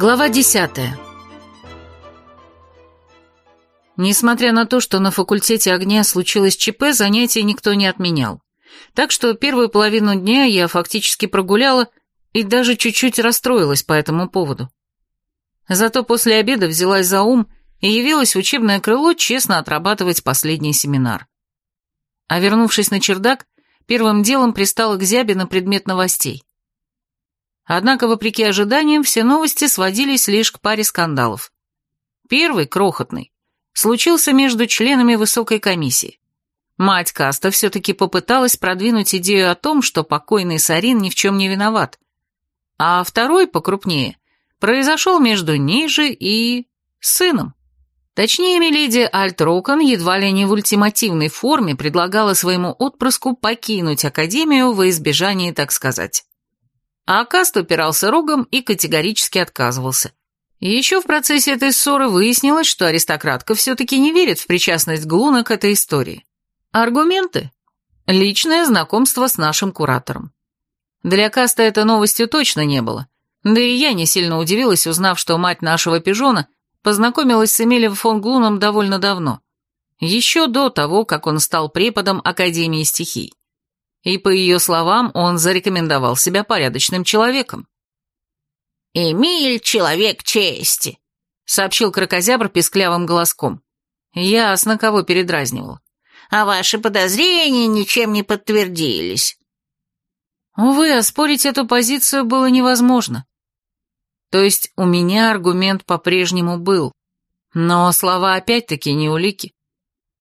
Глава десятая. Несмотря на то, что на факультете огня случилось ЧП, занятий никто не отменял. Так что первую половину дня я фактически прогуляла и даже чуть-чуть расстроилась по этому поводу. Зато после обеда взялась за ум и явилась в учебное крыло честно отрабатывать последний семинар. А вернувшись на чердак, первым делом пристала к зябе на предмет новостей. Однако, вопреки ожиданиям, все новости сводились лишь к паре скандалов. Первый, крохотный, случился между членами высокой комиссии. Мать Каста все-таки попыталась продвинуть идею о том, что покойный Сарин ни в чем не виноват. А второй, покрупнее, произошел между же и... сыном. Точнее, Миледи Альтрокон едва ли не в ультимативной форме предлагала своему отпрыску покинуть Академию во избежание, так сказать. А Каст упирался рогом и категорически отказывался. Еще в процессе этой ссоры выяснилось, что аристократка все-таки не верит в причастность Глуна к этой истории. Аргументы? Личное знакомство с нашим куратором. Для Каста это новостью точно не было. Да и я не сильно удивилась, узнав, что мать нашего пижона познакомилась с Эмилием фон Глуном довольно давно. Еще до того, как он стал преподом Академии стихий. И, по ее словам, он зарекомендовал себя порядочным человеком. «Эмиль — человек чести», — сообщил крокозябр песклявым голоском. Ясно, кого передразнивал. «А ваши подозрения ничем не подтвердились». Увы, оспорить эту позицию было невозможно. То есть у меня аргумент по-прежнему был, но слова опять-таки не улики.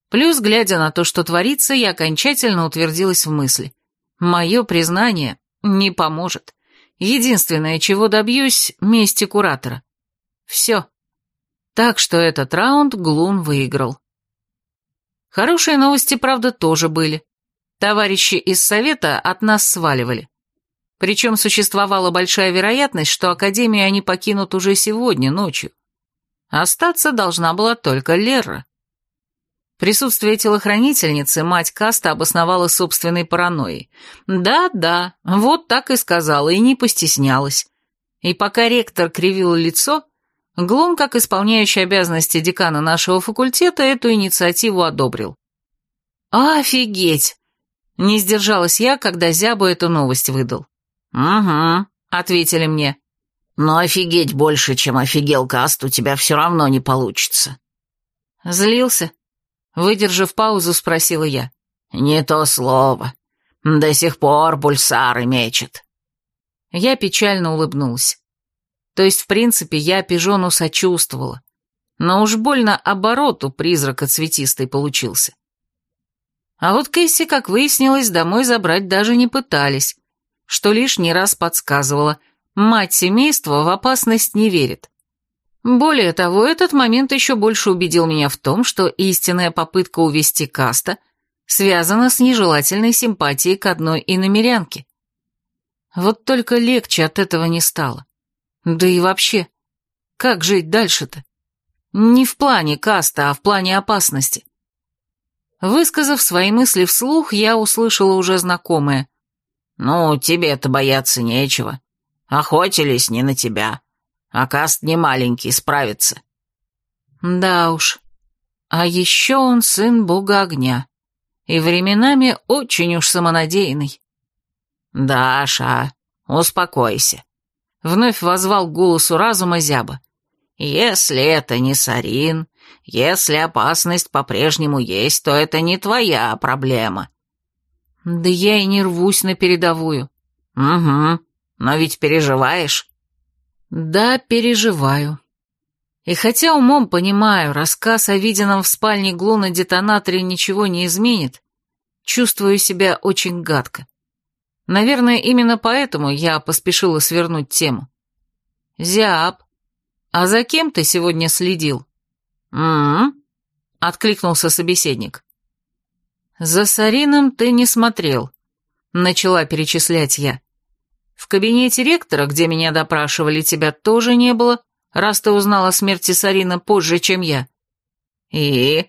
Плюс, глядя на то, что творится, я окончательно утвердилась в мысли. Мое признание не поможет. Единственное, чего добьюсь, мести куратора. Все. Так что этот раунд Глун выиграл. Хорошие новости, правда, тоже были. Товарищи из совета от нас сваливали. Причем существовала большая вероятность, что Академию они покинут уже сегодня, ночью. Остаться должна была только Лера. Присутствие телохранительницы мать Каста обосновала собственной паранойей. Да-да, вот так и сказала, и не постеснялась. И пока ректор кривил лицо, Глум, как исполняющий обязанности декана нашего факультета, эту инициативу одобрил. «Офигеть!» — не сдержалась я, когда Зябу эту новость выдал. «Угу», — ответили мне. «Но офигеть больше, чем офигел Каст, у тебя все равно не получится». Злился? Выдержав паузу, спросила я. «Не то слово. До сих пор пульсары мечет». Я печально улыбнулась. То есть, в принципе, я пижону сочувствовала. Но уж больно оборот у призрака цветистой получился. А вот Кэсси, как выяснилось, домой забрать даже не пытались, что лишний раз подсказывало, мать семейства в опасность не верит. Более того, этот момент еще больше убедил меня в том, что истинная попытка увести Каста связана с нежелательной симпатией к одной иномерянке. Вот только легче от этого не стало. Да и вообще, как жить дальше-то? Не в плане Каста, а в плане опасности. Высказав свои мысли вслух, я услышала уже знакомое. «Ну, тебе-то бояться нечего. Охотились не на тебя. А каст не маленький, справится. Да уж. А еще он сын бога огня. И временами очень уж самонадеянный. Даша, успокойся. Вновь возвал к голосу разума зяба. Если это не Сарин, если опасность по-прежнему есть, то это не твоя проблема. Да я и не рвусь на передовую. Угу, но ведь переживаешь. Да, переживаю. И хотя умом понимаю, рассказ о виденном в спальне Глу на детонаторе ничего не изменит, чувствую себя очень гадко. Наверное, именно поэтому я поспешила свернуть тему. «Зяб, а за кем ты сегодня следил?» «М-м-м», откликнулся собеседник. «За Сарином ты не смотрел», — начала перечислять я. В кабинете ректора, где меня допрашивали, тебя тоже не было, раз ты узнал о смерти Сарина позже, чем я. И?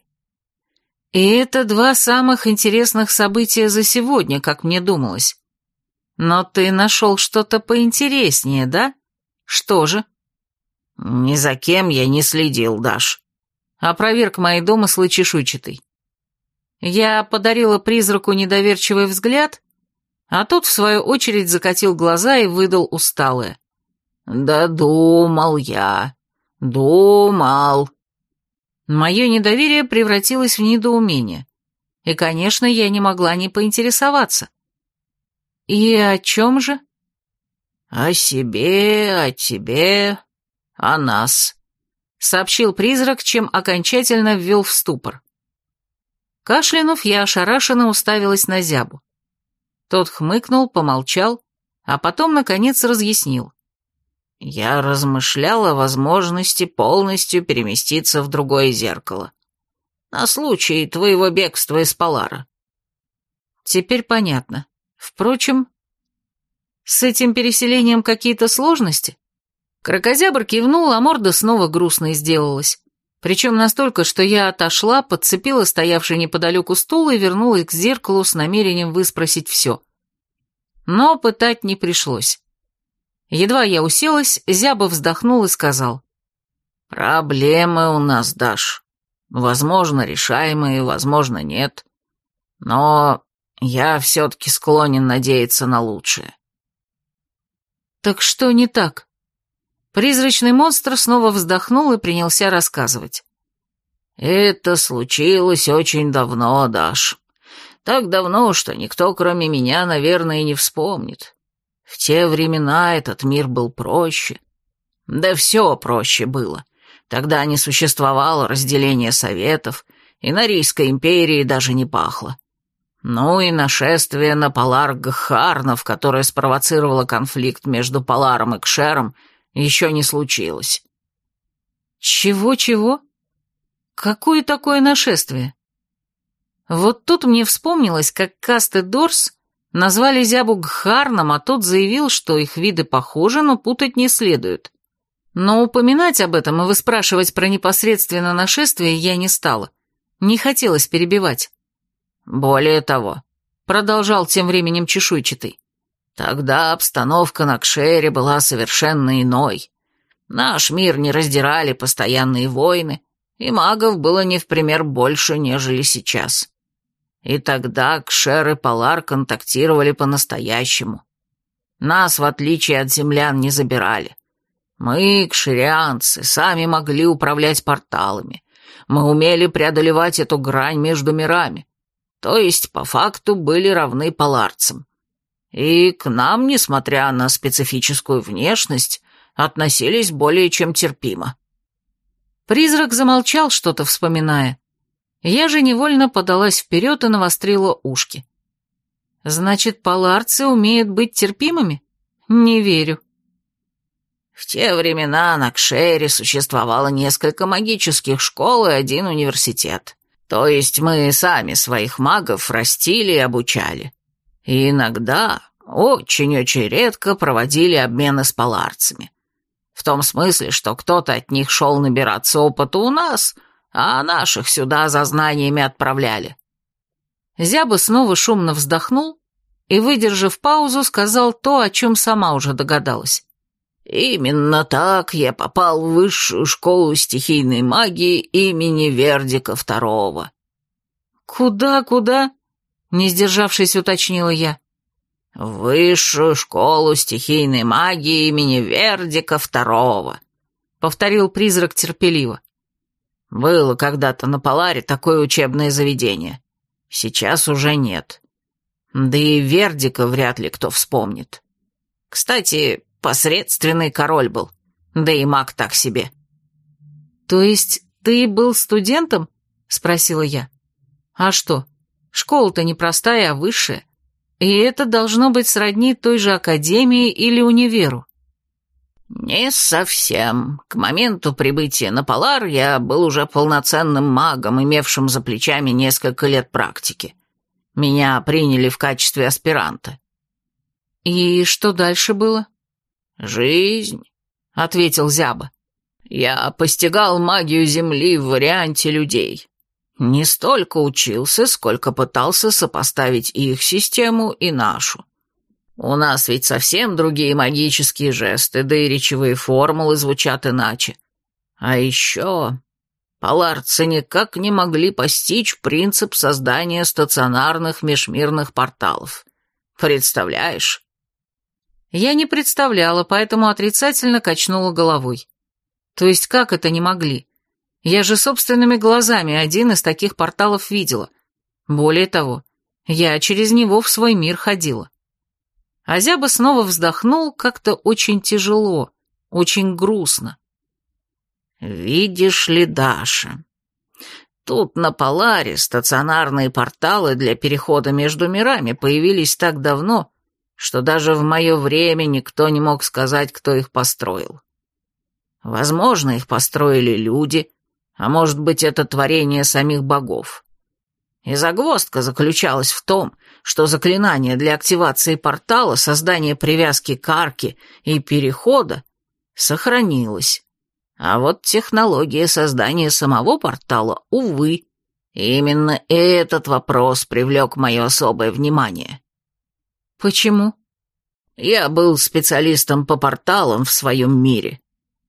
И это два самых интересных события за сегодня, как мне думалось. Но ты нашел что-то поинтереснее, да? Что же? «Ни за кем я не следил, Даш», — опроверг мои домыслы чешуйчатый. Я подарила призраку недоверчивый взгляд, а тот, в свою очередь, закатил глаза и выдал усталое. «Да думал я, думал». Мое недоверие превратилось в недоумение. И, конечно, я не могла не поинтересоваться. «И о чем же?» «О себе, о тебе, о нас», — сообщил призрак, чем окончательно ввел в ступор. Кашлянув, я ошарашенно уставилась на зябу. Тот хмыкнул, помолчал, а потом, наконец, разъяснил. «Я размышлял о возможности полностью переместиться в другое зеркало. На случай твоего бегства из Полара». «Теперь понятно. Впрочем, с этим переселением какие-то сложности?» Крокозябр кивнул, а морда снова грустной сделалась. Причем настолько, что я отошла, подцепила стоявший неподалеку стул и вернулась к зеркалу с намерением выспросить все. Но пытать не пришлось. Едва я уселась, Зяба вздохнул и сказал. «Проблемы у нас, Даш. Возможно, решаемые, возможно, нет. Но я все-таки склонен надеяться на лучшее». «Так что не так?» Призрачный монстр снова вздохнул и принялся рассказывать. «Это случилось очень давно, Даш. Так давно, что никто, кроме меня, наверное, не вспомнит. В те времена этот мир был проще. Да все проще было. Тогда не существовало разделения советов, и на Рийской империи даже не пахло. Ну и нашествие на Полар Гхарнов, которое спровоцировало конфликт между Поларом и Кшером — еще не случилось». «Чего-чего? Какое такое нашествие?» Вот тут мне вспомнилось, как Касты Дорс назвали зябу Гхарном, а тот заявил, что их виды похожи, но путать не следует. Но упоминать об этом и выспрашивать про непосредственно нашествие я не стала. Не хотелось перебивать. «Более того», — продолжал тем временем чешуйчатый, Тогда обстановка на Кшере была совершенно иной. Наш мир не раздирали постоянные войны, и магов было не в пример больше, нежели сейчас. И тогда Кшер и Полар контактировали по-настоящему. Нас, в отличие от землян, не забирали. Мы, кширианцы, сами могли управлять порталами. Мы умели преодолевать эту грань между мирами. То есть, по факту, были равны поларцам. И к нам, несмотря на специфическую внешность, относились более чем терпимо. Призрак замолчал, что-то вспоминая. Я же невольно подалась вперед и навострила ушки. Значит, паларцы умеют быть терпимыми? Не верю. В те времена на Кшере существовало несколько магических школ и один университет. То есть мы сами своих магов растили и обучали. И иногда, очень-очень редко проводили обмены с паларцами. В том смысле, что кто-то от них шел набираться опыта у нас, а наших сюда за знаниями отправляли. Зяба снова шумно вздохнул и, выдержав паузу, сказал то, о чем сама уже догадалась. «Именно так я попал в высшую школу стихийной магии имени Вердика II». «Куда, куда?» Не сдержавшись, уточнила я. «Высшую школу стихийной магии имени Вердика II», — повторил призрак терпеливо. «Было когда-то на Поларе такое учебное заведение. Сейчас уже нет. Да и Вердика вряд ли кто вспомнит. Кстати, посредственный король был, да и маг так себе». «То есть ты был студентом?» — спросила я. «А что, Школа-то не простая, а высшая. И это должно быть сродни той же академии или универу. «Не совсем. К моменту прибытия на Полар я был уже полноценным магом, имевшим за плечами несколько лет практики. Меня приняли в качестве аспиранта». «И что дальше было?» «Жизнь», — ответил Зяба. «Я постигал магию Земли в варианте людей. Не столько учился, сколько пытался сопоставить их систему и нашу. У нас ведь совсем другие магические жесты, да и речевые формулы звучат иначе. А еще Паларцы никак не могли постичь принцип создания стационарных межмирных порталов. Представляешь? Я не представляла, поэтому отрицательно качнула головой. То есть как это не могли? Я же собственными глазами один из таких порталов видела. Более того, я через него в свой мир ходила. Азяба снова вздохнул как-то очень тяжело, очень грустно. «Видишь ли, Даша, тут на Поларе стационарные порталы для перехода между мирами появились так давно, что даже в мое время никто не мог сказать, кто их построил. Возможно, их построили люди, а может быть, это творение самих богов. И загвоздка заключалась в том, что заклинание для активации портала, создания привязки к арке и перехода сохранилось а вот технология создания самого портала, увы. Именно этот вопрос привлек мое особое внимание. Почему? Я был специалистом по порталам в своем мире,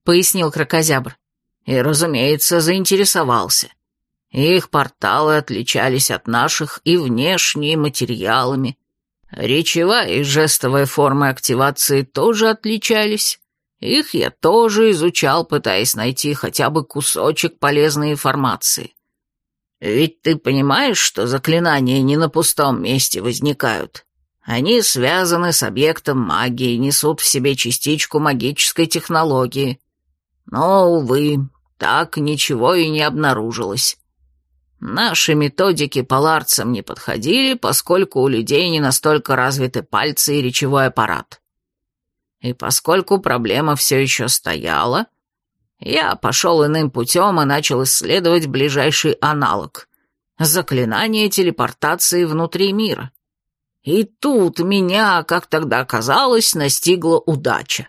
пояснил крокозябр. И, разумеется, заинтересовался. Их порталы отличались от наших и внешне, и материалами. Речевая и жестовая формы активации тоже отличались. Их я тоже изучал, пытаясь найти хотя бы кусочек полезной информации. Ведь ты понимаешь, что заклинания не на пустом месте возникают. Они связаны с объектом магии, несут в себе частичку магической технологии. Но, увы, так ничего и не обнаружилось. Наши методики поларцам не подходили, поскольку у людей не настолько развиты пальцы и речевой аппарат. И поскольку проблема все еще стояла, я пошел иным путем и начал исследовать ближайший аналог — заклинание телепортации внутри мира. И тут меня, как тогда казалось, настигла удача.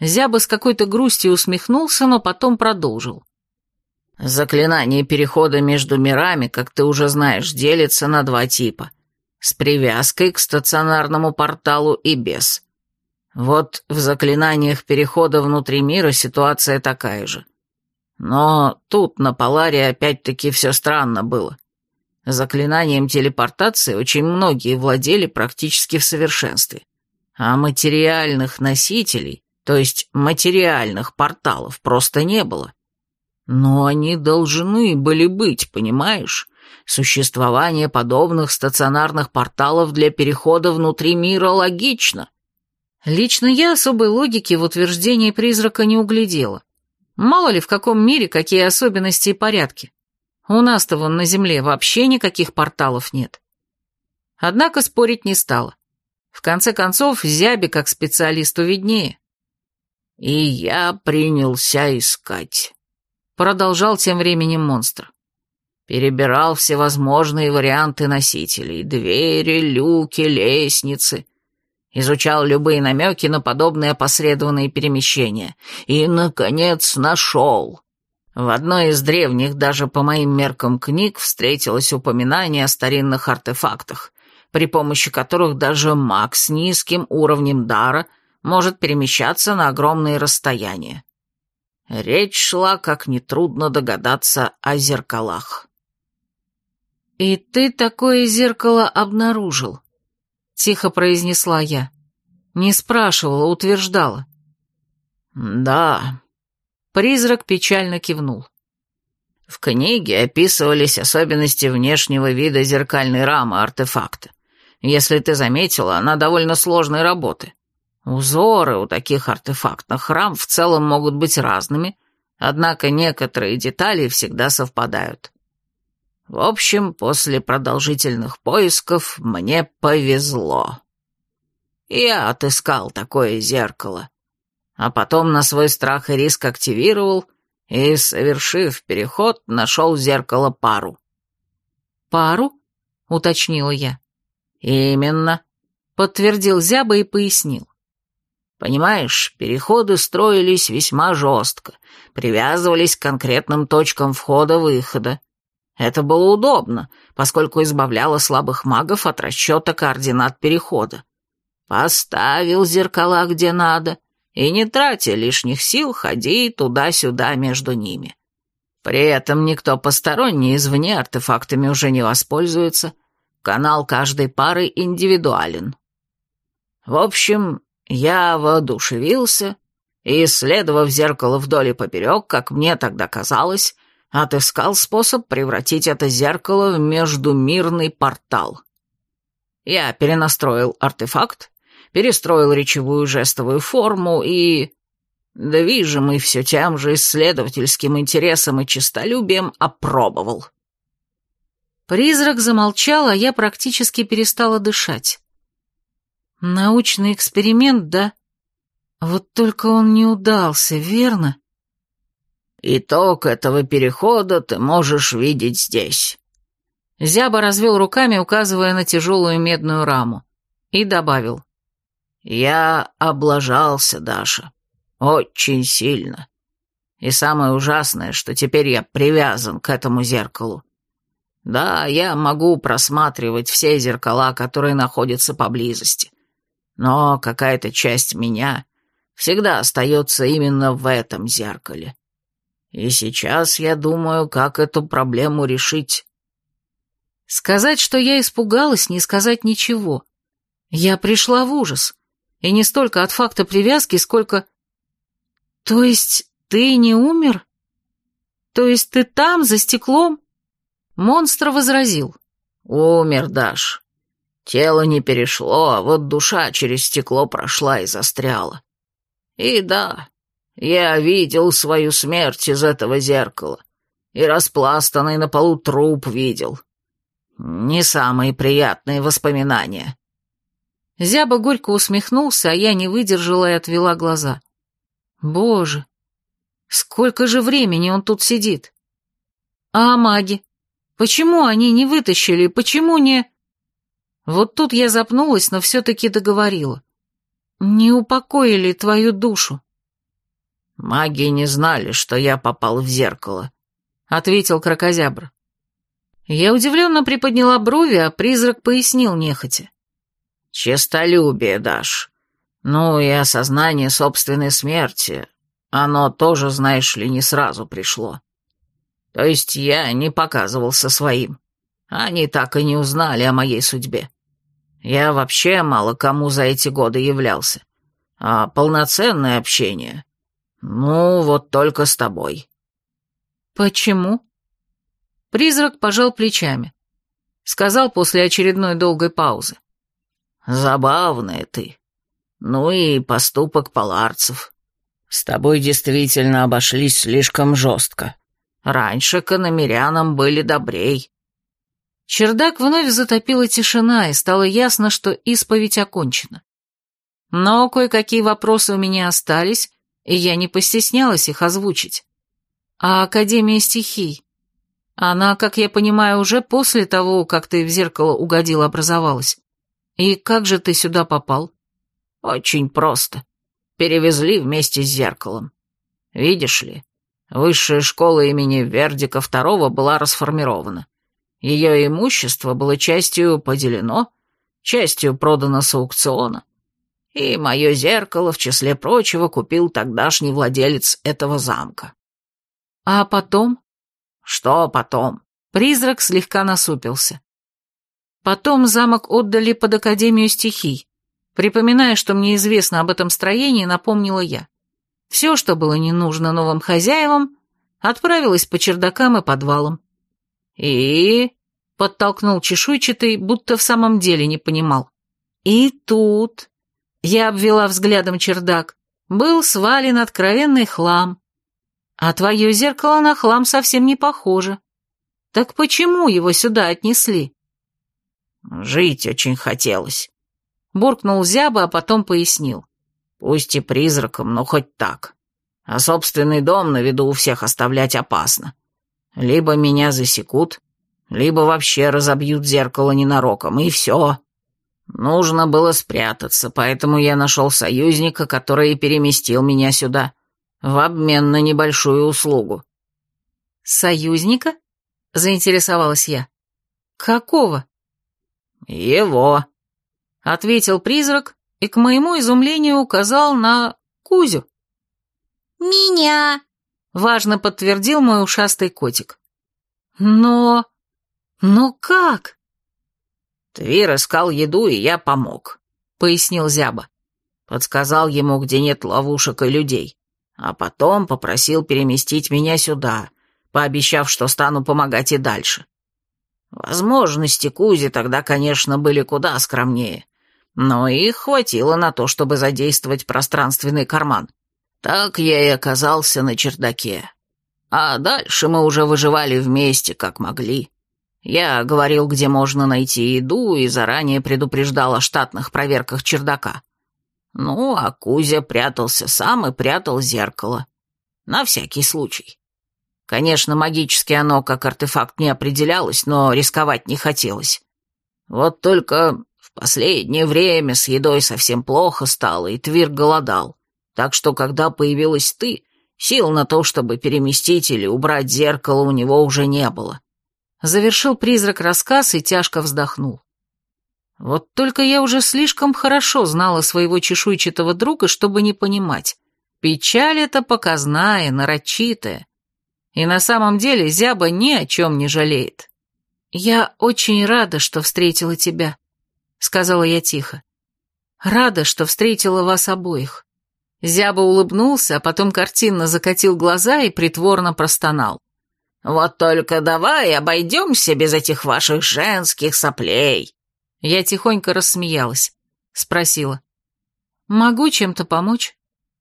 Зяба с какой-то грустью усмехнулся, но потом продолжил. Заклинание перехода между мирами, как ты уже знаешь, делится на два типа — с привязкой к стационарному порталу и без. Вот в заклинаниях перехода внутри мира ситуация такая же. Но тут на Поларе опять-таки все странно было. Заклинанием телепортации очень многие владели практически в совершенстве. А материальных носителей, то есть материальных порталов, просто не было. Но они должны были быть, понимаешь? Существование подобных стационарных порталов для перехода внутри мира логично. Лично я особой логики в утверждении призрака не углядела. Мало ли в каком мире какие особенности и порядки. У нас-то вон на Земле вообще никаких порталов нет. Однако спорить не стала. В конце концов, Зяби как специалисту виднее. «И я принялся искать», — продолжал тем временем монстр. Перебирал всевозможные варианты носителей, двери, люки, лестницы, изучал любые намеки на подобные опосредованные перемещения и, наконец, нашел. В одной из древних, даже по моим меркам книг, встретилось упоминание о старинных артефактах, при помощи которых даже маг с низким уровнем дара может перемещаться на огромные расстояния. Речь шла, как нетрудно догадаться, о зеркалах. «И ты такое зеркало обнаружил?» — тихо произнесла я. Не спрашивала, утверждала. «Да». Призрак печально кивнул. В книге описывались особенности внешнего вида зеркальной рамы артефакта. Если ты заметила, она довольно сложной работы. Узоры у таких артефактных рам в целом могут быть разными, однако некоторые детали всегда совпадают. В общем, после продолжительных поисков мне повезло. Я отыскал такое зеркало, а потом на свой страх и риск активировал и, совершив переход, нашел зеркало пару. «Пару?» — уточнила я. «Именно», — подтвердил Зяба и пояснил. Понимаешь, переходы строились весьма жестко, привязывались к конкретным точкам входа-выхода. Это было удобно, поскольку избавляло слабых магов от расчета координат перехода. Поставил зеркала где надо, и не тратя лишних сил, ходи туда-сюда между ними. При этом никто посторонний извне артефактами уже не воспользуется, канал каждой пары индивидуален. В общем, я воодушевился и, исследовав зеркало вдоль и поперек, как мне тогда казалось, отыскал способ превратить это зеркало в междумирный портал. Я перенастроил артефакт, перестроил речевую жестовую форму и... Движимый все тем же исследовательским интересом и честолюбием опробовал. Призрак замолчал, а я практически перестала дышать. Научный эксперимент, да? Вот только он не удался, верно? Итог этого перехода ты можешь видеть здесь. Зяба развел руками, указывая на тяжелую медную раму, и добавил. «Я облажался, Даша. Очень сильно. И самое ужасное, что теперь я привязан к этому зеркалу. Да, я могу просматривать все зеркала, которые находятся поблизости. Но какая-то часть меня всегда остается именно в этом зеркале. И сейчас я думаю, как эту проблему решить. Сказать, что я испугалась, не сказать ничего. Я пришла в ужас. И не столько от факта привязки, сколько... То есть ты не умер? То есть ты там, за стеклом? Монстр возразил. Умер, Даш. Тело не перешло, а вот душа через стекло прошла и застряла. И да, я видел свою смерть из этого зеркала, и распластанный на полу труп видел. Не самые приятные воспоминания. Зяба горько усмехнулся, а я не выдержала и отвела глаза. Боже, сколько же времени он тут сидит? А маги? Почему они не вытащили, почему не... Вот тут я запнулась, но все-таки договорила. Не упокоили твою душу. «Маги не знали, что я попал в зеркало», — ответил крокозябр. Я удивленно приподняла брови, а призрак пояснил нехотя. «Честолюбие, Даш. Ну и осознание собственной смерти. Оно тоже, знаешь ли, не сразу пришло. То есть я не показывался своим. Они так и не узнали о моей судьбе. Я вообще мало кому за эти годы являлся. А полноценное общение «Ну, вот только с тобой». «Почему?» Призрак пожал плечами. Сказал после очередной долгой паузы. «Забавная ты. Ну и поступок паларцев. С тобой действительно обошлись слишком жестко. Раньше к были добрей». Чердак вновь затопила тишина, и стало ясно, что исповедь окончена. Но кое-какие вопросы у меня остались, и я не постеснялась их озвучить. А Академия стихий? Она, как я понимаю, уже после того, как ты в зеркало угодил, образовалась. И как же ты сюда попал? Очень просто. Перевезли вместе с зеркалом. Видишь ли, высшая школа имени Вердика II была расформирована. Ее имущество было частью поделено, частью продано с аукциона, и мое зеркало, в числе прочего, купил тогдашний владелец этого замка. А потом? Что потом? Призрак слегка насупился. Потом замок отдали под Академию стихий. Припоминая, что мне известно об этом строении, напомнила я. Все, что было не нужно новым хозяевам, отправилось по чердакам и подвалам. И... Подтолкнул чешуйчатый, будто в самом деле не понимал. И тут... Я обвела взглядом чердак. Был свален откровенный хлам. А твое зеркало на хлам совсем не похоже. Так почему его сюда отнесли? Жить очень хотелось. Буркнул Зяба, а потом пояснил. Пусть и призраком, но хоть так. А собственный дом на виду у всех оставлять опасно. Либо меня засекут, либо вообще разобьют зеркало ненароком, и все. Нужно было спрятаться, поэтому я нашел союзника, который и переместил меня сюда, в обмен на небольшую услугу. «Союзника?» — заинтересовалась я. «Какого?» «Его», — ответил призрак и, к моему изумлению, указал на Кузю. «Меня!» — важно подтвердил мой ушастый котик. «Но... но как?» «Твир искал еду, и я помог», — пояснил Зяба. Подсказал ему, где нет ловушек и людей, а потом попросил переместить меня сюда, пообещав, что стану помогать и дальше. Возможности Кузи тогда, конечно, были куда скромнее, но их хватило на то, чтобы задействовать пространственный карман. Так я и оказался на чердаке. А дальше мы уже выживали вместе, как могли. Я говорил, где можно найти еду, и заранее предупреждал о штатных проверках чердака. Ну, а Кузя прятался сам и прятал зеркало. На всякий случай. Конечно, магически оно как артефакт не определялось, но рисковать не хотелось. Вот только в последнее время с едой совсем плохо стало, и Твир голодал. Так что, когда появилась ты, сил на то, чтобы переместить или убрать зеркало, у него уже не было. Завершил призрак рассказ и тяжко вздохнул. Вот только я уже слишком хорошо знала своего чешуйчатого друга, чтобы не понимать. Печаль эта показная, нарочитая. И на самом деле Зяба ни о чем не жалеет. «Я очень рада, что встретила тебя», — сказала я тихо. «Рада, что встретила вас обоих». Зяба улыбнулся, а потом картинно закатил глаза и притворно простонал. «Вот только давай обойдемся без этих ваших женских соплей». Я тихонько рассмеялась. Спросила. «Могу чем-то помочь?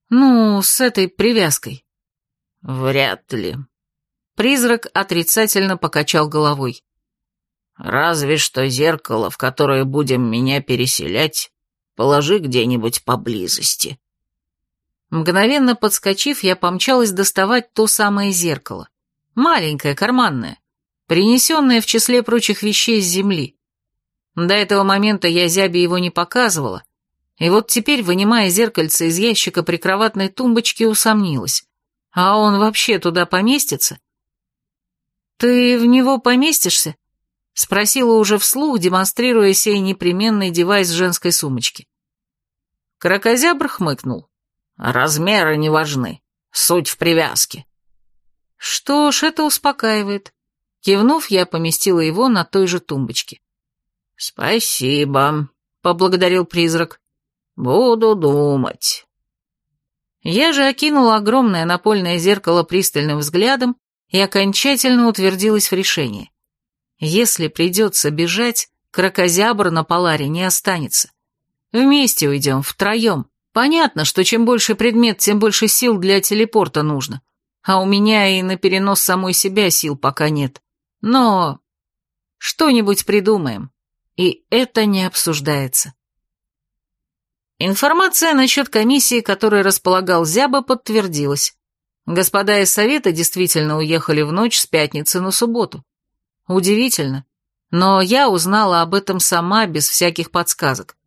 Ну, с этой привязкой». «Вряд ли». Призрак отрицательно покачал головой. «Разве что зеркало, в которое будем меня переселять, положи где-нибудь поблизости». Мгновенно подскочив, я помчалась доставать то самое зеркало. Маленькое, карманное, принесенное в числе прочих вещей с земли. До этого момента я зябе его не показывала, и вот теперь, вынимая зеркальце из ящика прикроватной тумбочки, усомнилась. А он вообще туда поместится? «Ты в него поместишься?» — спросила уже вслух, демонстрируя сей непременный девайс женской сумочки. Кракозябр хмыкнул. Размеры не важны. Суть в привязке. Что ж, это успокаивает. Кивнув, я поместила его на той же тумбочке. Спасибо, поблагодарил призрак. Буду думать. Я же окинула огромное напольное зеркало пристальным взглядом и окончательно утвердилась в решении. Если придется бежать, крокозябр на Поларе не останется. Вместе уйдем, втроем. Понятно, что чем больше предмет, тем больше сил для телепорта нужно. А у меня и на перенос самой себя сил пока нет. Но что-нибудь придумаем. И это не обсуждается. Информация насчет комиссии, которой располагал Зяба, подтвердилась. Господа из совета действительно уехали в ночь с пятницы на субботу. Удивительно. Но я узнала об этом сама, без всяких подсказок.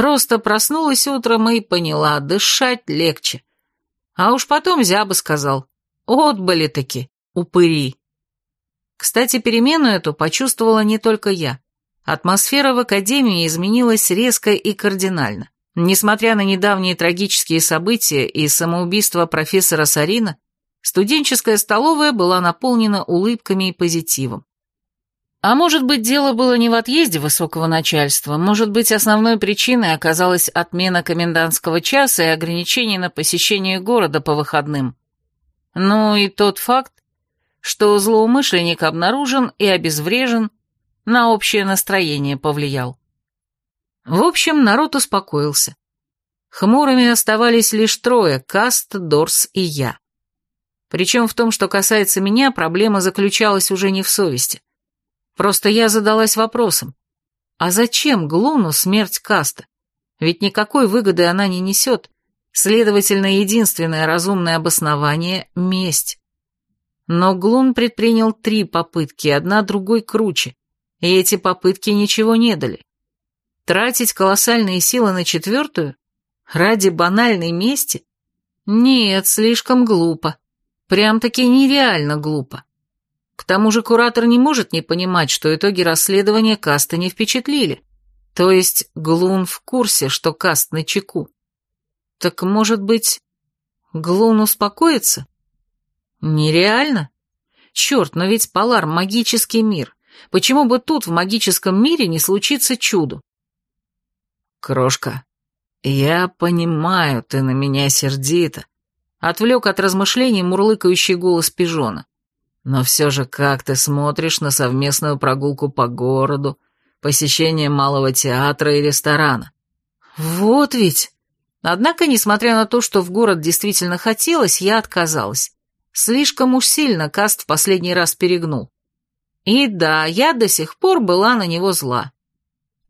Просто проснулась утром и поняла, дышать легче. А уж потом Зяба сказал, отбыли-таки, упыри. Кстати, перемену эту почувствовала не только я. Атмосфера в академии изменилась резко и кардинально. Несмотря на недавние трагические события и самоубийство профессора Сарина, студенческая столовая была наполнена улыбками и позитивом. А может быть, дело было не в отъезде высокого начальства, может быть, основной причиной оказалась отмена комендантского часа и ограничение на посещение города по выходным. Ну и тот факт, что злоумышленник обнаружен и обезврежен, на общее настроение повлиял. В общем, народ успокоился. Хмурыми оставались лишь трое — Каст, Дорс и я. Причем в том, что касается меня, проблема заключалась уже не в совести. Просто я задалась вопросом, а зачем Глуну смерть Каста? Ведь никакой выгоды она не несет, следовательно, единственное разумное обоснование — месть. Но Глун предпринял три попытки, одна другой круче, и эти попытки ничего не дали. Тратить колоссальные силы на четвертую? Ради банальной мести? Нет, слишком глупо. Прям-таки нереально глупо. К тому же куратор не может не понимать, что итоги расследования Каста не впечатлили. То есть Глун в курсе, что каст на чеку. Так, может быть, Глун успокоится? Нереально? Черт, но ведь Полар — магический мир. Почему бы тут, в магическом мире, не случится чудо? Крошка, я понимаю, ты на меня сердита. Отвлек от размышлений мурлыкающий голос пижона. Но все же как ты смотришь на совместную прогулку по городу, посещение малого театра и ресторана? Вот ведь! Однако, несмотря на то, что в город действительно хотелось, я отказалась. Слишком уж сильно Каст в последний раз перегнул. И да, я до сих пор была на него зла.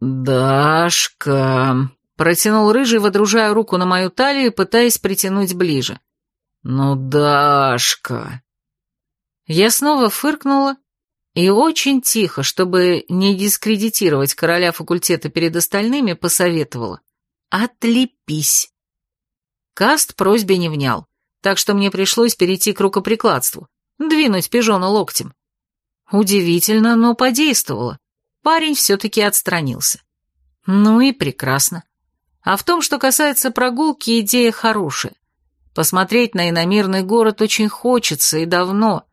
«Дашка...» — протянул Рыжий, водружая руку на мою талию, пытаясь притянуть ближе. «Ну, Дашка...» Я снова фыркнула и очень тихо, чтобы не дискредитировать короля факультета перед остальными, посоветовала. «Отлепись!» Каст просьбе не внял так что мне пришлось перейти к рукоприкладству, двинуть пижона локтем. Удивительно, но подействовало. Парень все-таки отстранился. Ну и прекрасно. А в том, что касается прогулки, идея хорошая. Посмотреть на иномирный город очень хочется и давно.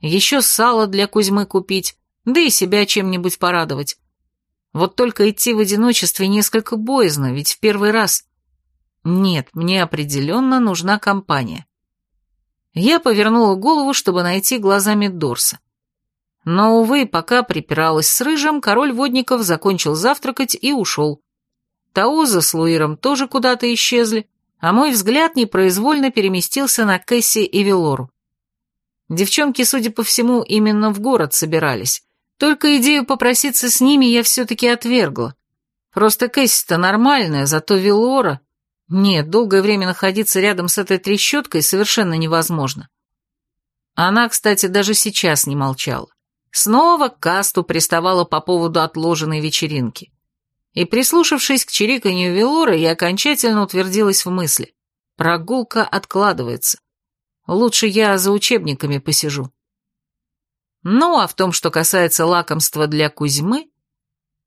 Еще сало для Кузьмы купить, да и себя чем-нибудь порадовать. Вот только идти в одиночестве несколько боязно, ведь в первый раз. Нет, мне определенно нужна компания. Я повернула голову, чтобы найти глазами Дорса. Но, увы, пока припиралась с Рыжим, король водников закончил завтракать и ушел. Таоза с Луиром тоже куда-то исчезли, а мой взгляд непроизвольно переместился на Кэсси и Велору. Девчонки, судя по всему, именно в город собирались. Только идею попроситься с ними я все-таки отвергла. Просто Кэсси-то нормальная, зато Велора... Нет, долгое время находиться рядом с этой трещоткой совершенно невозможно. Она, кстати, даже сейчас не молчала. Снова к касту приставала по поводу отложенной вечеринки. И, прислушавшись к чириканью Велора, я окончательно утвердилась в мысли. Прогулка откладывается. Лучше я за учебниками посижу. Ну, а в том, что касается лакомства для Кузьмы,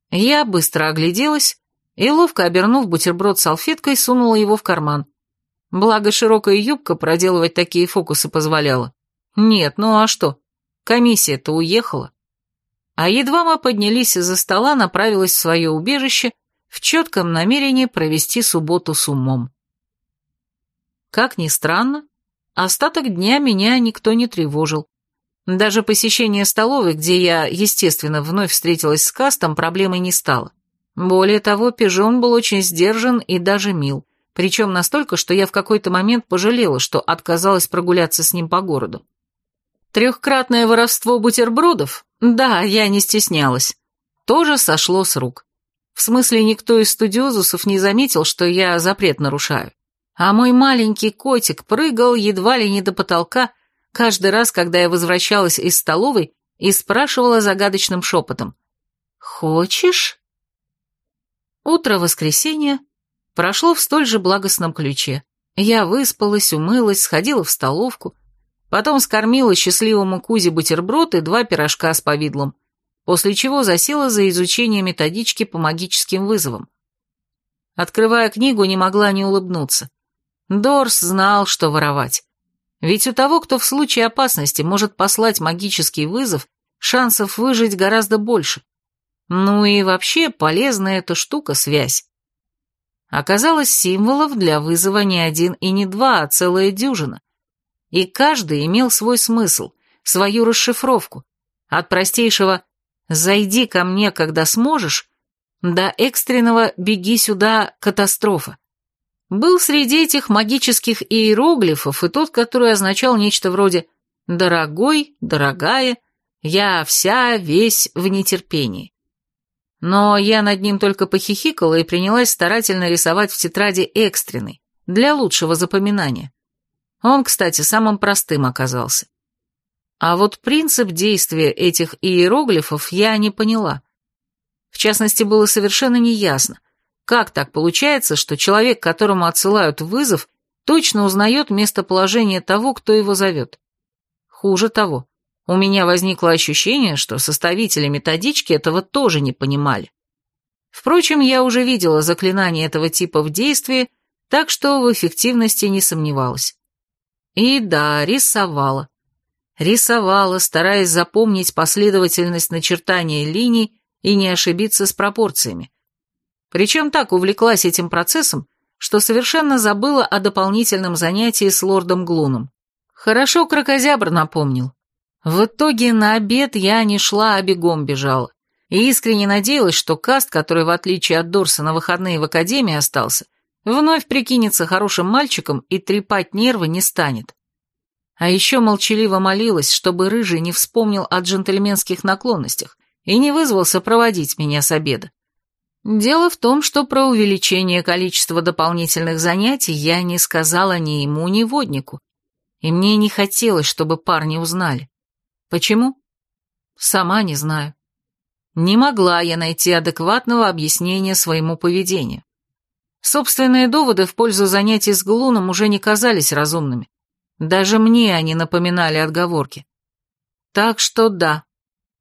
я быстро огляделась и, ловко обернув бутерброд салфеткой, сунула его в карман. Благо широкая юбка проделывать такие фокусы позволяла. Нет, ну а что? Комиссия-то уехала. А едва мы поднялись из-за стола, направилась в свое убежище в четком намерении провести субботу с умом. Как ни странно, остаток дня меня никто не тревожил. Даже посещение столовой, где я, естественно, вновь встретилась с Кастом, проблемой не стало. Более того, пижон был очень сдержан и даже мил, причем настолько, что я в какой-то момент пожалела, что отказалась прогуляться с ним по городу. Трехкратное воровство бутербродов? Да, я не стеснялась. Тоже сошло с рук. В смысле, никто из студиозусов не заметил, что я запрет нарушаю. А мой маленький котик прыгал едва ли не до потолка каждый раз, когда я возвращалась из столовой и спрашивала загадочным шепотом. «Хочешь?» Утро воскресенья прошло в столь же благостном ключе. Я выспалась, умылась, сходила в столовку, потом скормила счастливому Кузе бутерброд и два пирожка с повидлом, после чего засела за изучение методички по магическим вызовам. Открывая книгу, не могла не улыбнуться. Дорс знал, что воровать. Ведь у того, кто в случае опасности может послать магический вызов, шансов выжить гораздо больше. Ну и вообще полезная эта штука связь. Оказалось, символов для вызова не один и не два, а целая дюжина. И каждый имел свой смысл, свою расшифровку. От простейшего «зайди ко мне, когда сможешь» до экстренного «беги сюда, катастрофа». Был среди этих магических иероглифов и тот, который означал нечто вроде «дорогой», «дорогая», «я вся, весь в нетерпении». Но я над ним только похихикала и принялась старательно рисовать в тетради экстренный, для лучшего запоминания. Он, кстати, самым простым оказался. А вот принцип действия этих иероглифов я не поняла. В частности, было совершенно неясно, как так получается, что человек, которому отсылают вызов, точно узнает местоположение того, кто его зовет. Хуже того, у меня возникло ощущение, что составители методички этого тоже не понимали. Впрочем, я уже видела заклинание этого типа в действии, так что в эффективности не сомневалась. И да, рисовала. Рисовала, стараясь запомнить последовательность начертания линий и не ошибиться с пропорциями. Причем так увлеклась этим процессом, что совершенно забыла о дополнительном занятии с лордом Глуном. Хорошо крокозябр напомнил. В итоге на обед я не шла, а бегом бежала. И искренне надеялась, что Каст, который в отличие от Дорса на выходные в академии остался, вновь прикинется хорошим мальчиком и трепать нервы не станет. А еще молчаливо молилась, чтобы Рыжий не вспомнил о джентльменских наклонностях и не вызвался проводить меня с обеда. Дело в том, что про увеличение количества дополнительных занятий я не сказала ни ему, ни воднику, и мне не хотелось, чтобы парни узнали. Почему? Сама не знаю. Не могла я найти адекватного объяснения своему поведению. Собственные доводы в пользу занятий с Глуном уже не казались разумными. Даже мне они напоминали отговорки. Так что да,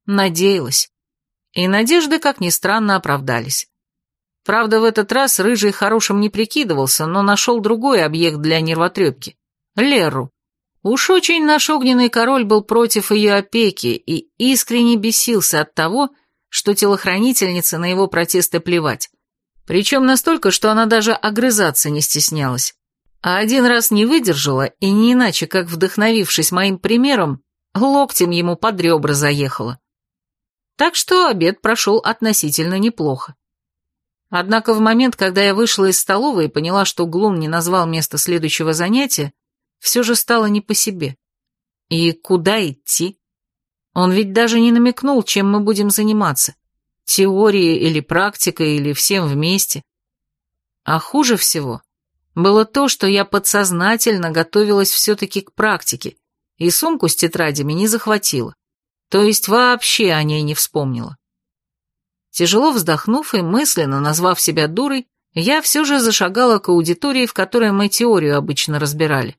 надеялась. И надежды, как ни странно, оправдались. Правда, в этот раз Рыжий хорошим не прикидывался, но нашел другой объект для нервотрепки — Леру. Уж очень наш огненный король был против ее опеки и искренне бесился от того, что телохранительнице на его протесты плевать. Причем настолько, что она даже огрызаться не стеснялась. А один раз не выдержала, и не иначе, как вдохновившись моим примером, локтем ему под ребра заехала. Так что обед прошел относительно неплохо. Однако в момент, когда я вышла из столовой и поняла, что Глум не назвал место следующего занятия, все же стало не по себе. И куда идти? Он ведь даже не намекнул, чем мы будем заниматься. Теорией или практикой, или всем вместе. А хуже всего было то, что я подсознательно готовилась все-таки к практике, и сумку с тетрадями не захватила. То есть вообще о ней не вспомнила. Тяжело вздохнув и мысленно назвав себя дурой, я все же зашагала к аудитории, в которой мы теорию обычно разбирали.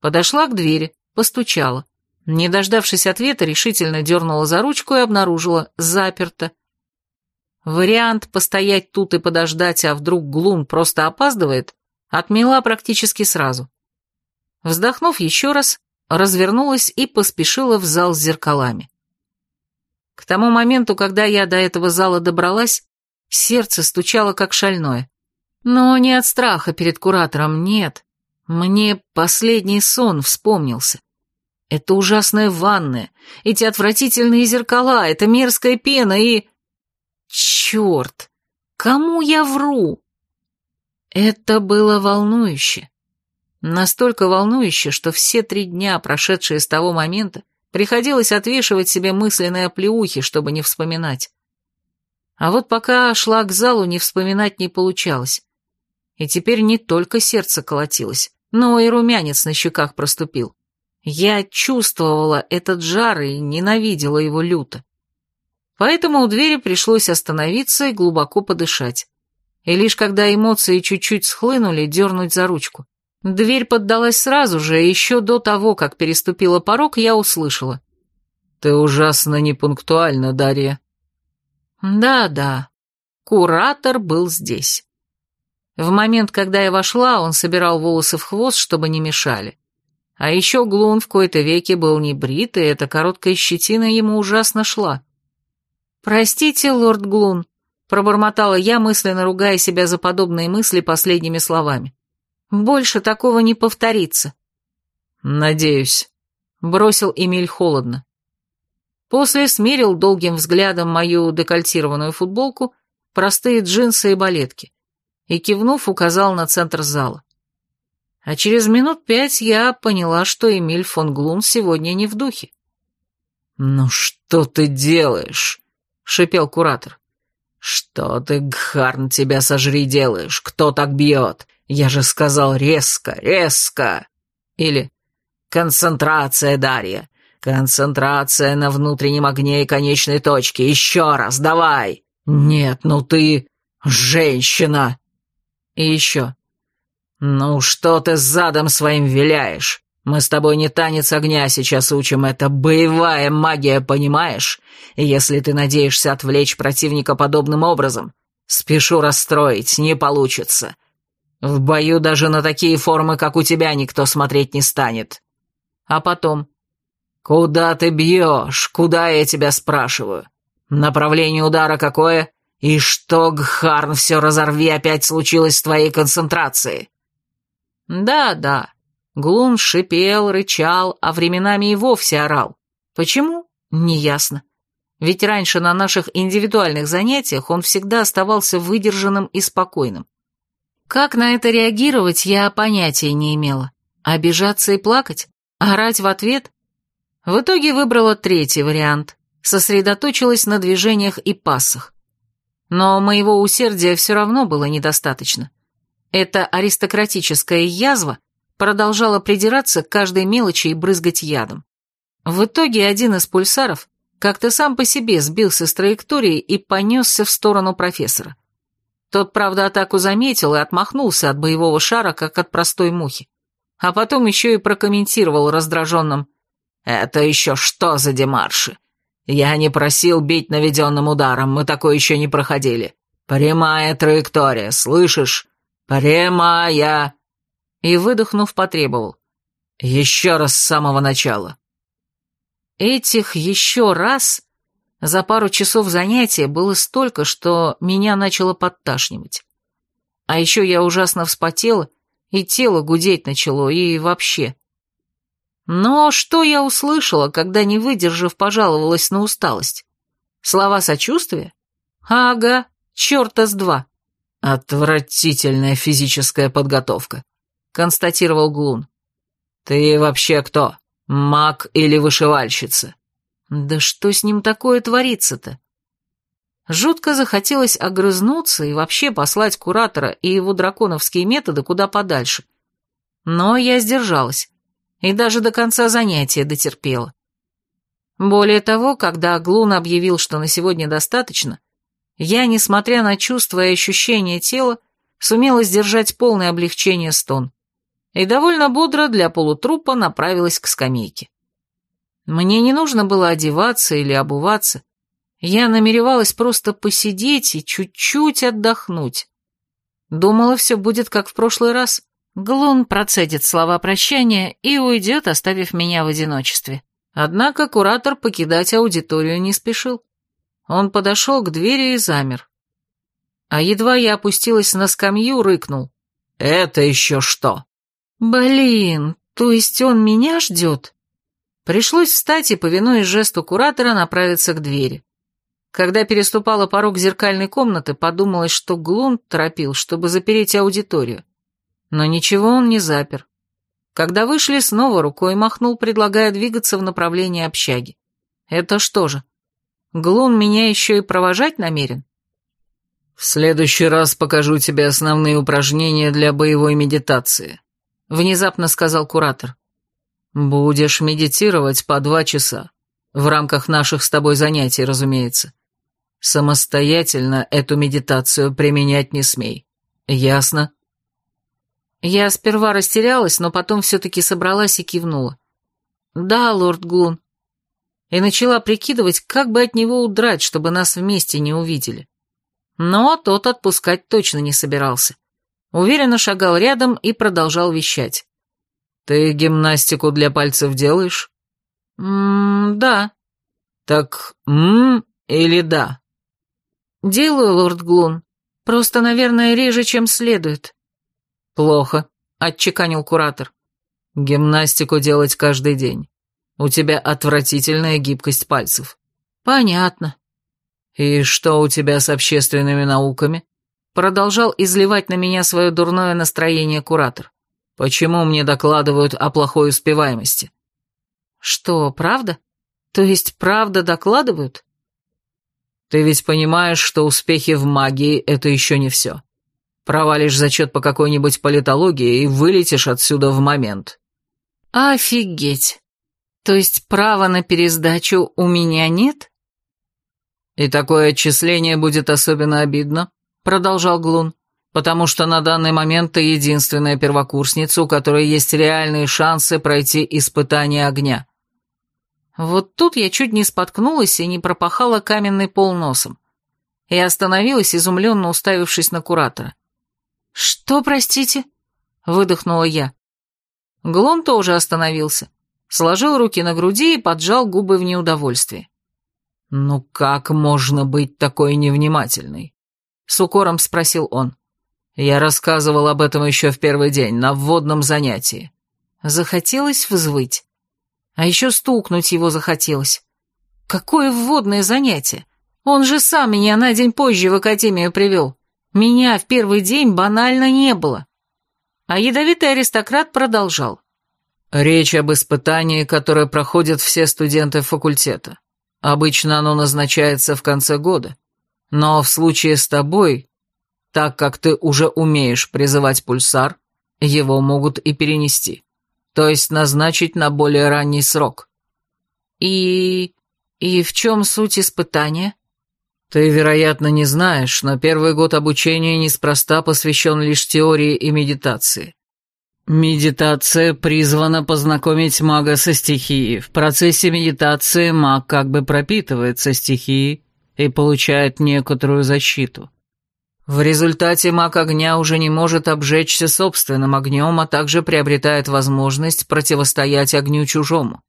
Подошла к двери, постучала. Не дождавшись ответа, решительно дернула за ручку и обнаружила заперто. Вариант постоять тут и подождать, а вдруг Глум просто опаздывает, отмела практически сразу. Вздохнув еще раз, развернулась и поспешила в зал с зеркалами. К тому моменту, когда я до этого зала добралась, сердце стучало как шальное. Но не от страха перед куратором, нет. Мне последний сон вспомнился. Это ужасная ванная, эти отвратительные зеркала, эта мерзкая пена и... Черт! Кому я вру? Это было волнующе. Настолько волнующе, что все три дня, прошедшие с того момента, Приходилось отвешивать себе мысленные оплеухи, чтобы не вспоминать. А вот пока шла к залу, не вспоминать не получалось. И теперь не только сердце колотилось, но и румянец на щеках проступил. Я чувствовала этот жар и ненавидела его люто. Поэтому у двери пришлось остановиться и глубоко подышать. И лишь когда эмоции чуть-чуть схлынули, дернуть за ручку. Дверь поддалась сразу же, и еще до того, как переступила порог, я услышала. «Ты ужасно непунктуальна, Дарья». Да-да, куратор был здесь. В момент, когда я вошла, он собирал волосы в хвост, чтобы не мешали. А еще Глун в кои-то веке был не брит, и эта короткая щетина ему ужасно шла. «Простите, лорд Глун», — пробормотала я, мысленно ругая себя за подобные мысли последними словами. Больше такого не повторится. Надеюсь, бросил Эмиль холодно. После смерил долгим взглядом мою декольтированную футболку, простые джинсы и балетки, и, кивнув, указал на центр зала. А через минут пять я поняла, что Эмиль фон Глун сегодня не в духе. «Ну что ты делаешь?» — шипел куратор. «Что ты, Гхарн, тебя сожри делаешь? Кто так бьет? Я же сказал резко, резко. Или концентрация, Дарья. Концентрация на внутреннем огне и конечной точке. Еще раз, давай. Нет, ну ты женщина. И еще. Ну что ты задом своим виляешь? Мы с тобой не танец огня сейчас учим, это боевая магия, понимаешь? И если ты надеешься отвлечь противника подобным образом, Спешу расстроить, не получится. В бою даже на такие формы, как у тебя, никто смотреть не станет. А потом... Куда ты бьешь? Куда я тебя спрашиваю? Направление удара какое? И что, Гхарн, все разорви, опять случилось с твоей концентрацией? Да-да. Глун шипел, рычал, а временами и вовсе орал. Почему? Неясно. Ведь раньше на наших индивидуальных занятиях он всегда оставался выдержанным и спокойным. Как на это реагировать, я понятия не имела. Обижаться и плакать? Орать в ответ? В итоге выбрала третий вариант. Сосредоточилась на движениях и пассах. Но моего усердия все равно было недостаточно. Эта аристократическая язва продолжала придираться к каждой мелочи и брызгать ядом. В итоге один из пульсаров как-то сам по себе сбился с траектории и понесся в сторону профессора. Тот, правда, атаку заметил и отмахнулся от боевого шара, как от простой мухи. А потом еще и прокомментировал раздраженным. «Это еще что за демарши? Я не просил бить наведенным ударом, мы такое еще не проходили. Прямая траектория, слышишь? Прямая!» И, выдохнув, потребовал. «Еще раз с самого начала». Этих еще раз за пару часов занятия было столько, что меня начало подташнивать. А еще я ужасно вспотела, и тело гудеть начало, и вообще. Но что я услышала, когда, не выдержав, пожаловалась на усталость? Слова сочувствия? Ага, черта с два. Отвратительная физическая подготовка, констатировал Глун. Ты вообще кто, маг или вышивальщица? Да что с ним такое творится-то? Жутко захотелось огрызнуться и вообще послать куратора и его драконовские методы куда подальше. Но я сдержалась и даже до конца занятия дотерпела. Более того, когда Глун объявил, что на сегодня достаточно, я, несмотря на чувства и ощущения тела, сумела сдержать полное облегчение стон и довольно бодро для полутрупа направилась к скамейке. Мне не нужно было одеваться или обуваться. Я намеревалась просто посидеть и чуть-чуть отдохнуть. Думала, все будет как в прошлый раз. Глун процедит слова прощания и уйдет, оставив меня в одиночестве. Однако куратор покидать аудиторию не спешил. Он подошел к двери и замер. А едва я опустилась на скамью, рыкнул. «Это еще что?» «Блин, то есть он меня ждет?» Пришлось встать и, повинуясь жесту куратора, направиться к двери. Когда переступала порог зеркальной комнаты, подумалось, что Глунд торопил, чтобы запереть аудиторию. Но ничего он не запер. Когда вышли, снова рукой махнул, предлагая двигаться в направлении общаги. Это что же, Глун меня еще и провожать намерен? «В следующий раз покажу тебе основные упражнения для боевой медитации», — внезапно сказал куратор. «Будешь медитировать по два часа. В рамках наших с тобой занятий, разумеется. Самостоятельно эту медитацию применять не смей. Ясно?» Я сперва растерялась, но потом все-таки собралась и кивнула. «Да, лорд Глун». И начала прикидывать, как бы от него удрать, чтобы нас вместе не увидели. Но тот отпускать точно не собирался. Уверенно шагал рядом и продолжал вещать. «Ты гимнастику для пальцев делаешь?» «Ммм, да». «Так «ммм» или «да»?» «Делаю, лорд Глун. Просто, наверное, реже, чем следует». «Плохо», — отчеканил куратор. «Гимнастику делать каждый день. У тебя отвратительная гибкость пальцев». «Понятно». «И что у тебя с общественными науками?» Продолжал изливать на меня свое дурное настроение куратор. Почему мне докладывают о плохой успеваемости? Что, правда? То есть правда докладывают? Ты ведь понимаешь, что успехи в магии — это еще не все. Провалишь зачет по какой-нибудь политологии и вылетишь отсюда в момент. Офигеть! То есть права на пересдачу у меня нет? И такое отчисление будет особенно обидно, продолжал Глун потому что на данный момент ты единственная первокурсница, у которой есть реальные шансы пройти испытание огня». Вот тут я чуть не споткнулась и не пропахала каменный пол носом. и остановилась, изумленно уставившись на куратора. «Что, простите?» — выдохнула я. Глон тоже остановился, сложил руки на груди и поджал губы в неудовольствии. «Ну как можно быть такой невнимательной?» — с укором спросил он. «Я рассказывал об этом еще в первый день, на вводном занятии». Захотелось взвыть. А еще стукнуть его захотелось. Какое вводное занятие? Он же сам меня на день позже в академию привел. Меня в первый день банально не было. А ядовитый аристократ продолжал. Речь об испытании, которое проходят все студенты факультета. Обычно оно назначается в конце года. Но в случае с тобой, так как ты уже умеешь призывать пульсар, его могут и перенести. То есть назначить на более ранний срок. И... и в чем суть испытания? Ты, вероятно, не знаешь, но первый год обучения неспроста посвящен лишь теории и медитации. Медитация призвана познакомить мага со стихией. В процессе медитации маг как бы пропитывается стихией и получает некоторую защиту. В результате маг огня уже не может обжечься собственным огнем, а также приобретает возможность противостоять огню чужому.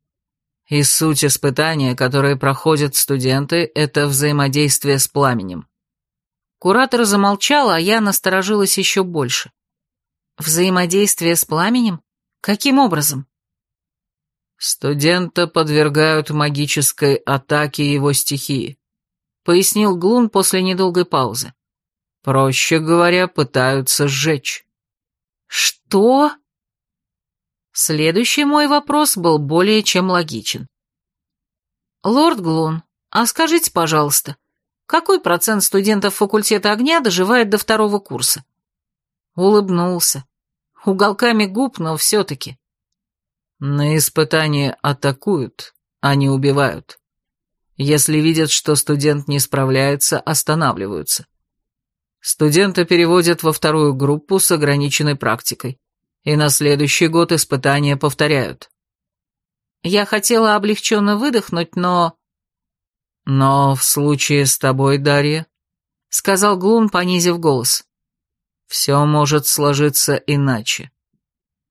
И суть испытания, которые проходят студенты, это взаимодействие с пламенем. Куратор замолчал, а я насторожилась еще больше. Взаимодействие с пламенем? Каким образом? Студента подвергают магической атаке его стихии, пояснил Глун после недолгой паузы. Проще говоря, пытаются сжечь. Что? Следующий мой вопрос был более чем логичен. Лорд Глун, а скажите, пожалуйста, какой процент студентов факультета огня доживает до второго курса? Улыбнулся. Уголками губ, но все-таки. На испытание атакуют, а не убивают. Если видят, что студент не справляется, останавливаются. Студента переводят во вторую группу с ограниченной практикой, и на следующий год испытания повторяют. Я хотела облегченно выдохнуть, но... Но в случае с тобой, Дарья, — сказал Глун, понизив голос, все может сложиться иначе.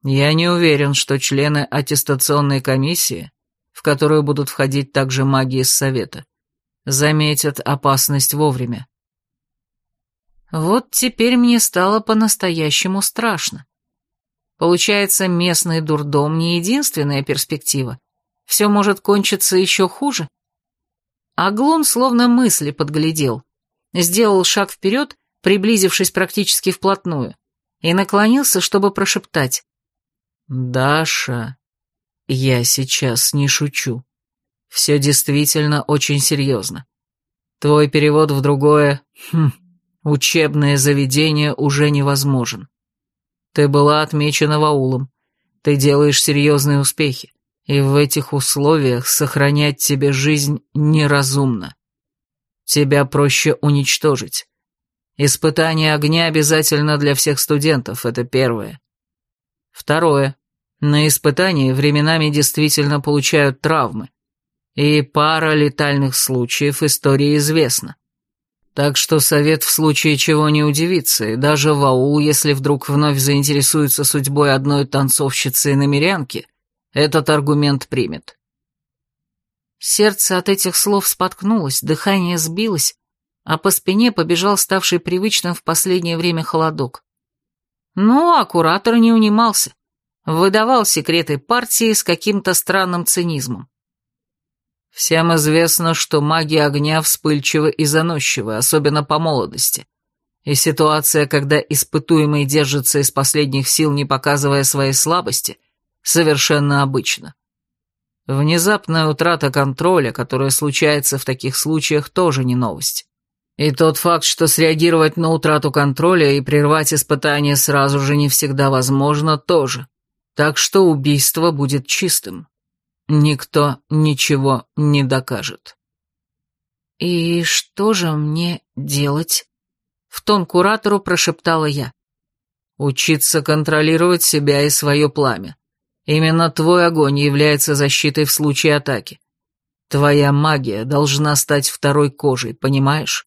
Я не уверен, что члены аттестационной комиссии, в которую будут входить также маги из Совета, заметят опасность вовремя. Вот теперь мне стало по-настоящему страшно. Получается, местный дурдом не единственная перспектива. Все может кончиться еще хуже. Аглон словно мысли подглядел. Сделал шаг вперед приблизившись практически вплотную, и наклонился, чтобы прошептать. «Даша, я сейчас не шучу. Все действительно очень серьезно. Твой перевод в другое, хм, учебное заведение уже невозможен. Ты была отмечена Ваулом, ты делаешь серьезные успехи, и в этих условиях сохранять тебе жизнь неразумно. Тебя проще уничтожить. Испытание огня обязательно для всех студентов, это первое. Второе. На испытании временами действительно получают травмы. И пара летальных случаев истории известна. Так что совет в случае чего не удивится, и даже Ваул, если вдруг вновь заинтересуется судьбой одной танцовщицы и намерянки, этот аргумент примет. Сердце от этих слов споткнулось, дыхание сбилось, а по спине побежал ставший привычным в последнее время холодок. Ну, а не унимался. Выдавал секреты партии с каким-то странным цинизмом. Всем известно, что маги огня вспыльчивы и заносчивы, особенно по молодости. И ситуация, когда испытуемый держится из последних сил, не показывая своей слабости, совершенно обычна. Внезапная утрата контроля, которая случается в таких случаях, тоже не новость. И тот факт, что среагировать на утрату контроля и прервать испытание сразу же не всегда возможно, тоже. Так что убийство будет чистым. Никто ничего не докажет. «И что же мне делать?» В тон куратору прошептала я. «Учиться контролировать себя и свое пламя. Именно твой огонь является защитой в случае атаки. Твоя магия должна стать второй кожей, понимаешь?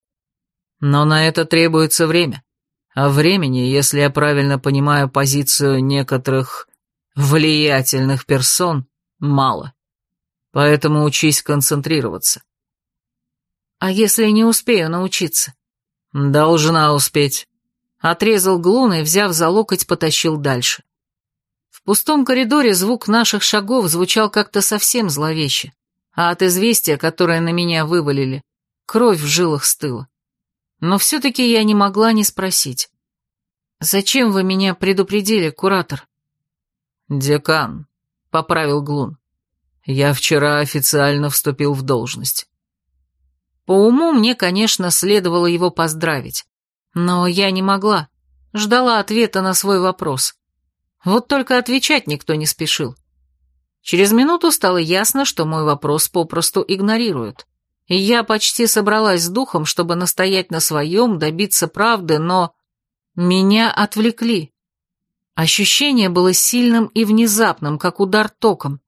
Но на это требуется время. А времени, если я правильно понимаю позицию некоторых влиятельных персон, мало. Поэтому учись концентрироваться. А если не успею научиться? Должна успеть. Отрезал Глун и, взяв за локоть, потащил дальше. В пустом коридоре звук наших шагов звучал как-то совсем зловеще, а от известия, которое на меня вывалили, кровь в жилах стыла. Но все-таки я не могла не спросить. «Зачем вы меня предупредили, куратор?» «Декан», — поправил Глун. «Я вчера официально вступил в должность». По уму мне, конечно, следовало его поздравить, но я не могла, ждала ответа на свой вопрос. Вот только отвечать никто не спешил. Через минуту стало ясно, что мой вопрос попросту игнорируют. И я почти собралась с духом, чтобы настоять на своем, добиться правды, но... Меня отвлекли. Ощущение было сильным и внезапным, как удар током.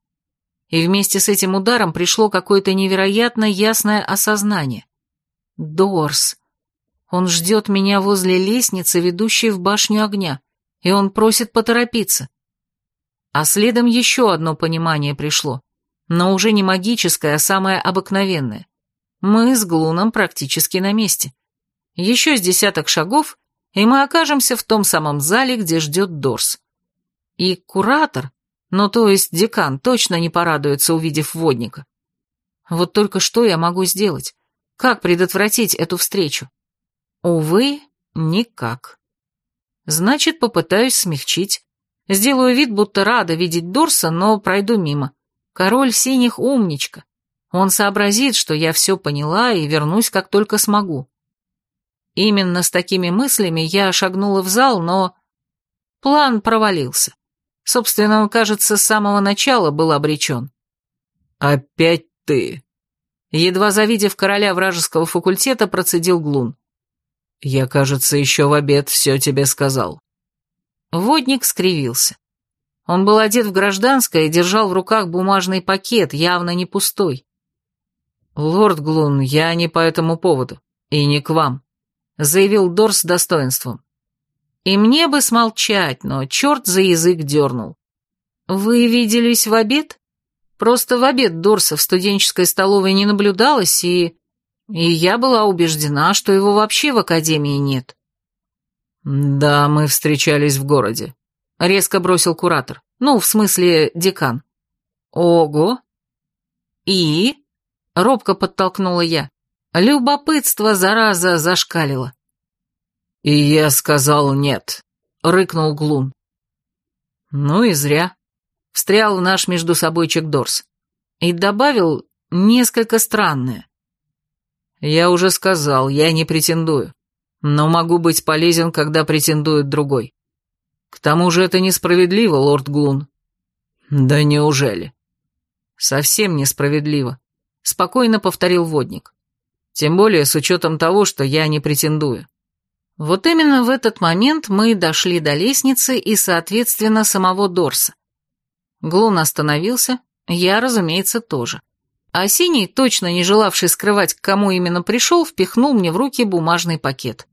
И вместе с этим ударом пришло какое-то невероятно ясное осознание. Дорс. Он ждет меня возле лестницы, ведущей в башню огня, и он просит поторопиться. А следом еще одно понимание пришло, но уже не магическое, а самое обыкновенное. Мы с Глуном практически на месте. Еще с десяток шагов, и мы окажемся в том самом зале, где ждет Дорс. И куратор, ну то есть декан, точно не порадуется, увидев водника. Вот только что я могу сделать? Как предотвратить эту встречу? Увы, никак. Значит, попытаюсь смягчить. Сделаю вид, будто рада видеть Дорса, но пройду мимо. Король синих умничка. Он сообразит, что я все поняла и вернусь, как только смогу. Именно с такими мыслями я шагнула в зал, но... План провалился. Собственно, он, кажется, с самого начала был обречен. «Опять ты!» Едва завидев короля вражеского факультета, процедил Глун. «Я, кажется, еще в обед все тебе сказал». Водник скривился. Он был одет в гражданское и держал в руках бумажный пакет, явно не пустой. «Лорд Глун, я не по этому поводу, и не к вам заявил Дор с достоинством. И мне бы смолчать, но черт за язык дернул. Вы виделись в обед? Просто в обед Дорса в студенческой столовой не наблюдалось, и... И я была убеждена, что его вообще в академии нет. Да, мы встречались в городе. Резко бросил куратор. Ну, в смысле, декан. Ого. И? Робко подтолкнула я. Любопытство, зараза, зашкалило. «И я сказал нет», — рыкнул Глун. «Ну и зря», — встрял в наш между собойчик Дорс. И добавил несколько странное. «Я уже сказал, я не претендую, но могу быть полезен, когда претендует другой. К тому же это несправедливо, лорд Глун». «Да неужели?» «Совсем несправедливо», — спокойно повторил водник. Тем более с учетом того, что я не претендую. Вот именно в этот момент мы дошли до лестницы и, соответственно, самого Дорса. Глун остановился, я, разумеется, тоже. А Синий, точно не желавший скрывать, к кому именно пришел, впихнул мне в руки бумажный пакет.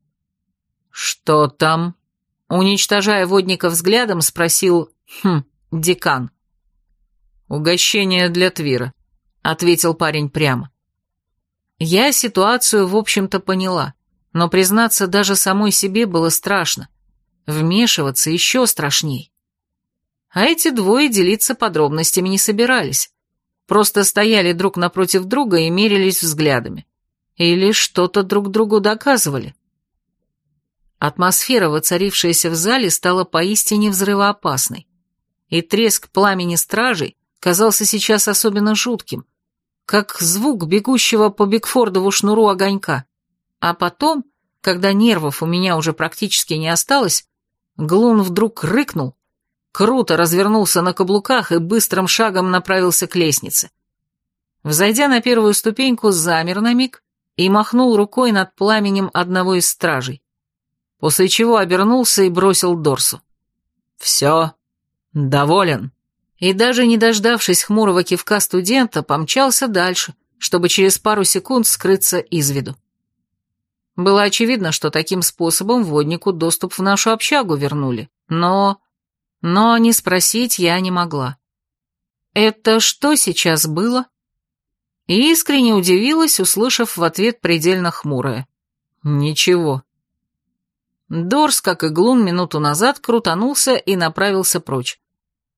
«Что там?» Уничтожая водника взглядом, спросил, хм, декан. «Угощение для Твира», — ответил парень прямо. Я ситуацию, в общем-то, поняла, но признаться даже самой себе было страшно. Вмешиваться еще страшней. А эти двое делиться подробностями не собирались. Просто стояли друг напротив друга и мерились взглядами. Или что-то друг другу доказывали. Атмосфера, воцарившаяся в зале, стала поистине взрывоопасной. И треск пламени стражей казался сейчас особенно жутким – как звук бегущего по Бигфордову шнуру огонька. А потом, когда нервов у меня уже практически не осталось, Глун вдруг рыкнул, круто развернулся на каблуках и быстрым шагом направился к лестнице. Взойдя на первую ступеньку, замер на миг и махнул рукой над пламенем одного из стражей, после чего обернулся и бросил Дорсу. «Все, доволен» и даже не дождавшись хмурого кивка студента, помчался дальше, чтобы через пару секунд скрыться из виду. Было очевидно, что таким способом воднику доступ в нашу общагу вернули, но... Но не спросить я не могла. «Это что сейчас было?» И искренне удивилась, услышав в ответ предельно хмурое. «Ничего». Дорс, как и Глун, минуту назад крутанулся и направился прочь.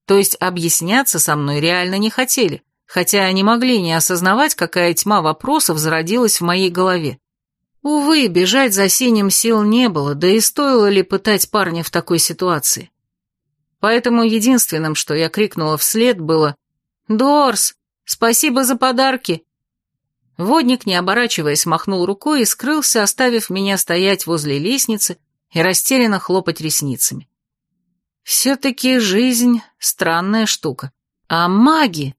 То есть объясняться со мной реально не хотели, хотя они могли не осознавать, какая тьма вопросов зародилась в моей голове. Увы, бежать за синим сил не было, да и стоило ли пытать парня в такой ситуации. Поэтому единственным, что я крикнула вслед, было «Дорс, спасибо за подарки!» Водник, не оборачиваясь, махнул рукой и скрылся, оставив меня стоять возле лестницы и растерянно хлопать ресницами. Все-таки жизнь — странная штука. А маги...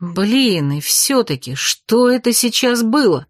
Блин, и все-таки, что это сейчас было?